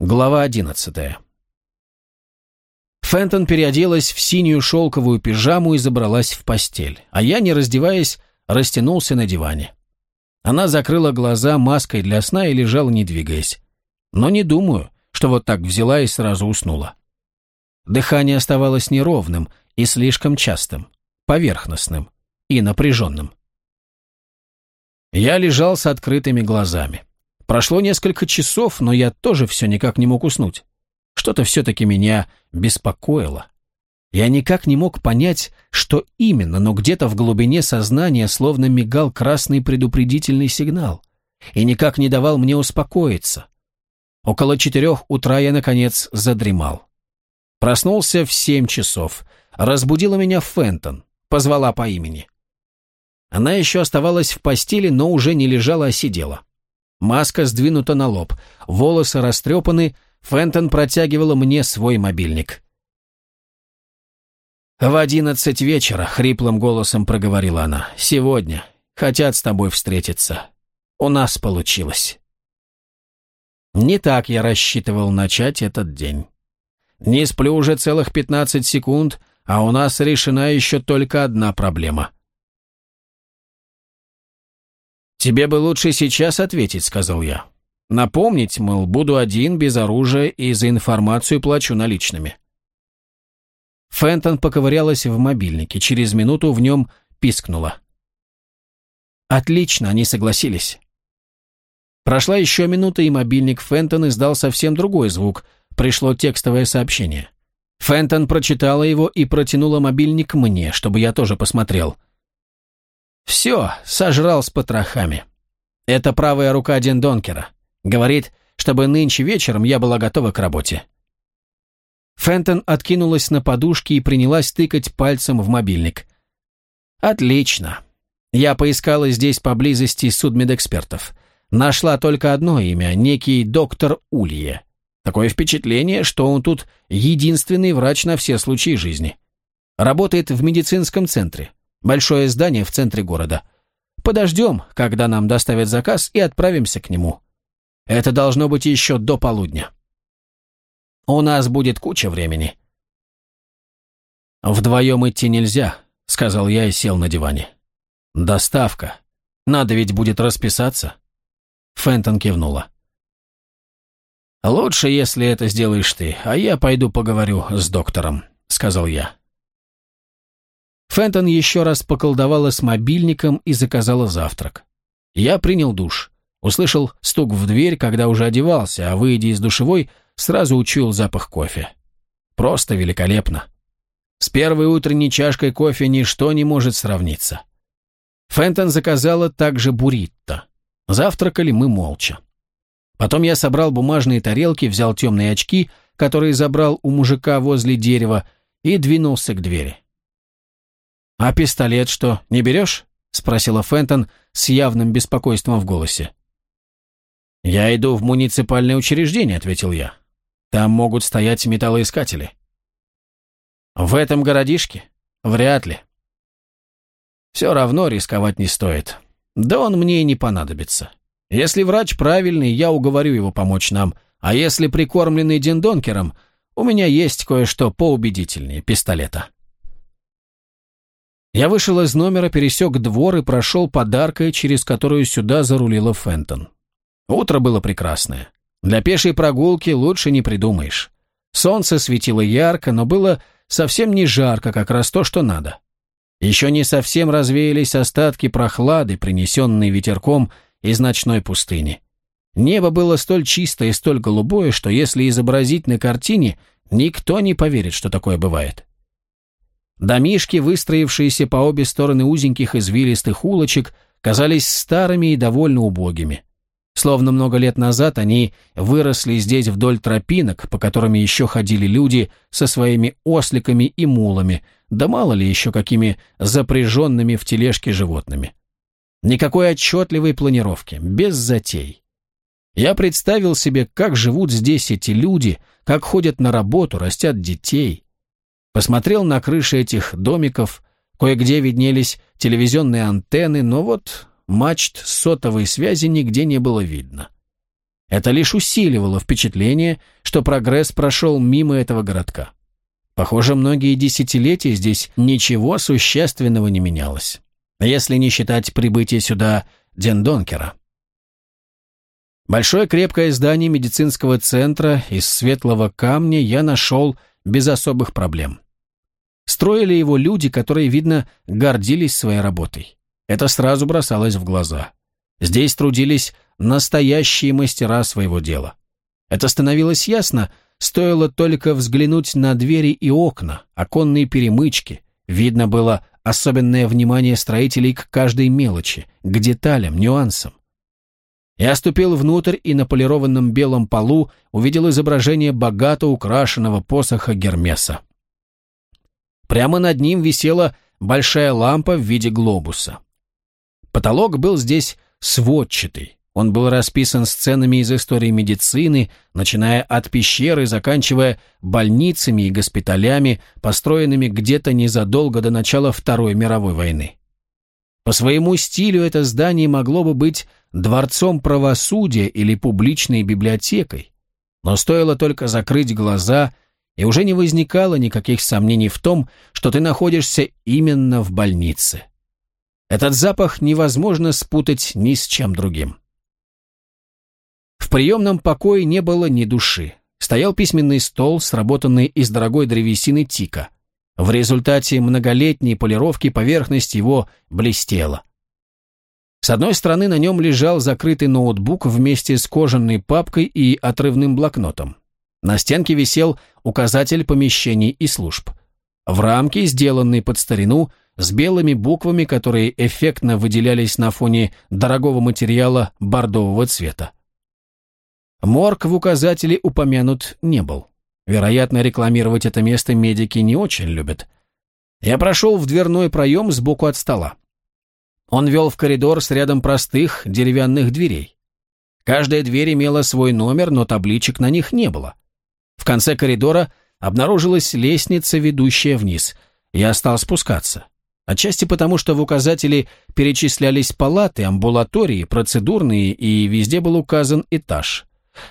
Глава одиннадцатая. Фентон переоделась в синюю шелковую пижаму и забралась в постель, а я, не раздеваясь, растянулся на диване. Она закрыла глаза маской для сна и лежала, не двигаясь. Но не думаю, что вот так взяла и сразу уснула. Дыхание оставалось неровным и слишком частым, поверхностным и напряженным. Я лежал с открытыми глазами. Прошло несколько часов, но я тоже все никак не мог уснуть. Что-то все-таки меня беспокоило. Я никак не мог понять, что именно, но где-то в глубине сознания словно мигал красный предупредительный сигнал и никак не давал мне успокоиться. Около четырех утра я, наконец, задремал. Проснулся в семь часов. Разбудила меня Фентон, позвала по имени. Она еще оставалась в постели, но уже не лежала, а сидела. Маска сдвинута на лоб, волосы растрепаны, Фентон протягивала мне свой мобильник. «В одиннадцать вечера», — хриплым голосом проговорила она, — «сегодня. Хотят с тобой встретиться. У нас получилось». Не так я рассчитывал начать этот день. Не сплю уже целых пятнадцать секунд, а у нас решена еще только одна проблема — «Тебе бы лучше сейчас ответить», — сказал я. «Напомнить, мол, буду один, без оружия и за информацию плачу наличными». Фентон поковырялась в мобильнике, через минуту в нем пискнула. «Отлично, они согласились». Прошла еще минута, и мобильник Фентон издал совсем другой звук. Пришло текстовое сообщение. Фентон прочитала его и протянула мобильник мне, чтобы я тоже посмотрел — все, сожрал с потрохами. Это правая рука Дендонкера. Говорит, чтобы нынче вечером я была готова к работе. Фентон откинулась на подушке и принялась тыкать пальцем в мобильник. «Отлично. Я поискала здесь поблизости судмедэкспертов. Нашла только одно имя, некий доктор Улье. Такое впечатление, что он тут единственный врач на все случаи жизни. Работает в медицинском центре. Большое здание в центре города. Подождем, когда нам доставят заказ, и отправимся к нему. Это должно быть еще до полудня. У нас будет куча времени. Вдвоем идти нельзя, сказал я и сел на диване. Доставка. Надо ведь будет расписаться. Фентон кивнула. «Лучше, если это сделаешь ты, а я пойду поговорю с доктором», — сказал я. Фентон еще раз поколдовала с мобильником и заказала завтрак. Я принял душ. Услышал стук в дверь, когда уже одевался, а выйдя из душевой, сразу учуял запах кофе. Просто великолепно. С первой утренней чашкой кофе ничто не может сравниться. Фентон заказала также буррито. Завтракали мы молча. Потом я собрал бумажные тарелки, взял темные очки, которые забрал у мужика возле дерева, и двинулся к двери. «А пистолет что, не берешь?» — спросила Фентон с явным беспокойством в голосе. «Я иду в муниципальное учреждение», — ответил я. «Там могут стоять металлоискатели». «В этом городишке? Вряд ли». «Все равно рисковать не стоит. Да он мне и не понадобится. Если врач правильный, я уговорю его помочь нам, а если прикормленный диндонкером, у меня есть кое-что поубедительнее пистолета». Я вышел из номера, пересек двор и прошел подаркой, через которую сюда зарулила Фентон. Утро было прекрасное. Для пешей прогулки лучше не придумаешь. Солнце светило ярко, но было совсем не жарко, как раз то, что надо. Еще не совсем развеялись остатки прохлады, принесенные ветерком из ночной пустыни. Небо было столь чистое и столь голубое, что если изобразить на картине, никто не поверит, что такое бывает. Домишки, выстроившиеся по обе стороны узеньких извилистых улочек, казались старыми и довольно убогими. Словно много лет назад они выросли здесь вдоль тропинок, по которым еще ходили люди со своими осликами и мулами, да мало ли еще какими запряженными в тележке животными. Никакой отчетливой планировки, без затей. Я представил себе, как живут здесь эти люди, как ходят на работу, растят детей – Посмотрел на крыши этих домиков, кое-где виднелись телевизионные антенны, но вот мачт сотовой связи нигде не было видно. Это лишь усиливало впечатление, что прогресс прошел мимо этого городка. Похоже, многие десятилетия здесь ничего существенного не менялось, если не считать прибытие сюда Дендонкера. Большое крепкое здание медицинского центра из светлого камня я нашел без особых проблем. Строили его люди, которые, видно, гордились своей работой. Это сразу бросалось в глаза. Здесь трудились настоящие мастера своего дела. Это становилось ясно, стоило только взглянуть на двери и окна, оконные перемычки. Видно было особенное внимание строителей к каждой мелочи, к деталям, нюансам. Я ступил внутрь и на полированном белом полу увидел изображение богато украшенного посоха Гермеса. Прямо над ним висела большая лампа в виде глобуса. Потолок был здесь сводчатый. Он был расписан сценами из истории медицины, начиная от пещеры, заканчивая больницами и госпиталями, построенными где-то незадолго до начала Второй мировой войны. По своему стилю это здание могло бы быть дворцом правосудия или публичной библиотекой, но стоило только закрыть глаза, и уже не возникало никаких сомнений в том, что ты находишься именно в больнице. Этот запах невозможно спутать ни с чем другим. В приемном покое не было ни души. Стоял письменный стол, сработанный из дорогой древесины тика. В результате многолетней полировки поверхность его блестела. С одной стороны на нем лежал закрытый ноутбук вместе с кожаной папкой и отрывным блокнотом. На стенке висел указатель помещений и служб. В рамке, сделанной под старину, с белыми буквами, которые эффектно выделялись на фоне дорогого материала бордового цвета. Морг в указателе упомянут не был. Вероятно, рекламировать это место медики не очень любят. Я прошел в дверной проем сбоку от стола. Он вел в коридор с рядом простых деревянных дверей. Каждая дверь имела свой номер, но табличек на них не было. В конце коридора обнаружилась лестница, ведущая вниз. Я стал спускаться. Отчасти потому, что в указателе перечислялись палаты, амбулатории, процедурные, и везде был указан этаж.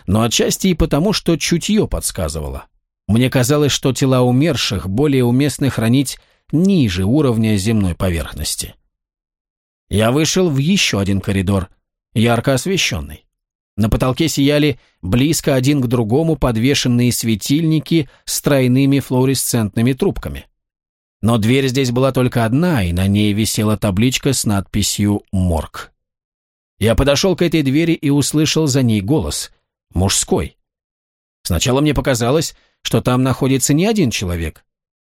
Но отчасти и потому, что чутье подсказывало. Мне казалось, что тела умерших более уместно хранить ниже уровня земной поверхности. Я вышел в еще один коридор, ярко освещенный. На потолке сияли близко один к другому подвешенные светильники с тройными флуоресцентными трубками. Но дверь здесь была только одна, и на ней висела табличка с надписью «Морг». Я подошел к этой двери и услышал за ней голос. Мужской. Сначала мне показалось, что там находится не один человек.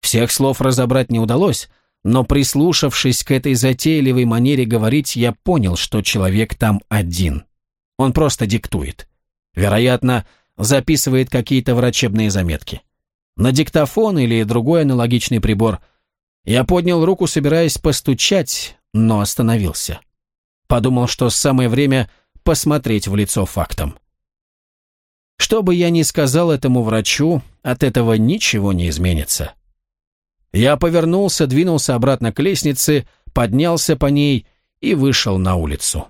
Всех слов разобрать не удалось, но прислушавшись к этой затейливой манере говорить, я понял, что человек там один. Он просто диктует. Вероятно, записывает какие-то врачебные заметки. На диктофон или другой аналогичный прибор – я поднял руку, собираясь постучать, но остановился. Подумал, что самое время посмотреть в лицо фактам. Что бы я ни сказал этому врачу, от этого ничего не изменится. Я повернулся, двинулся обратно к лестнице, поднялся по ней и вышел на улицу.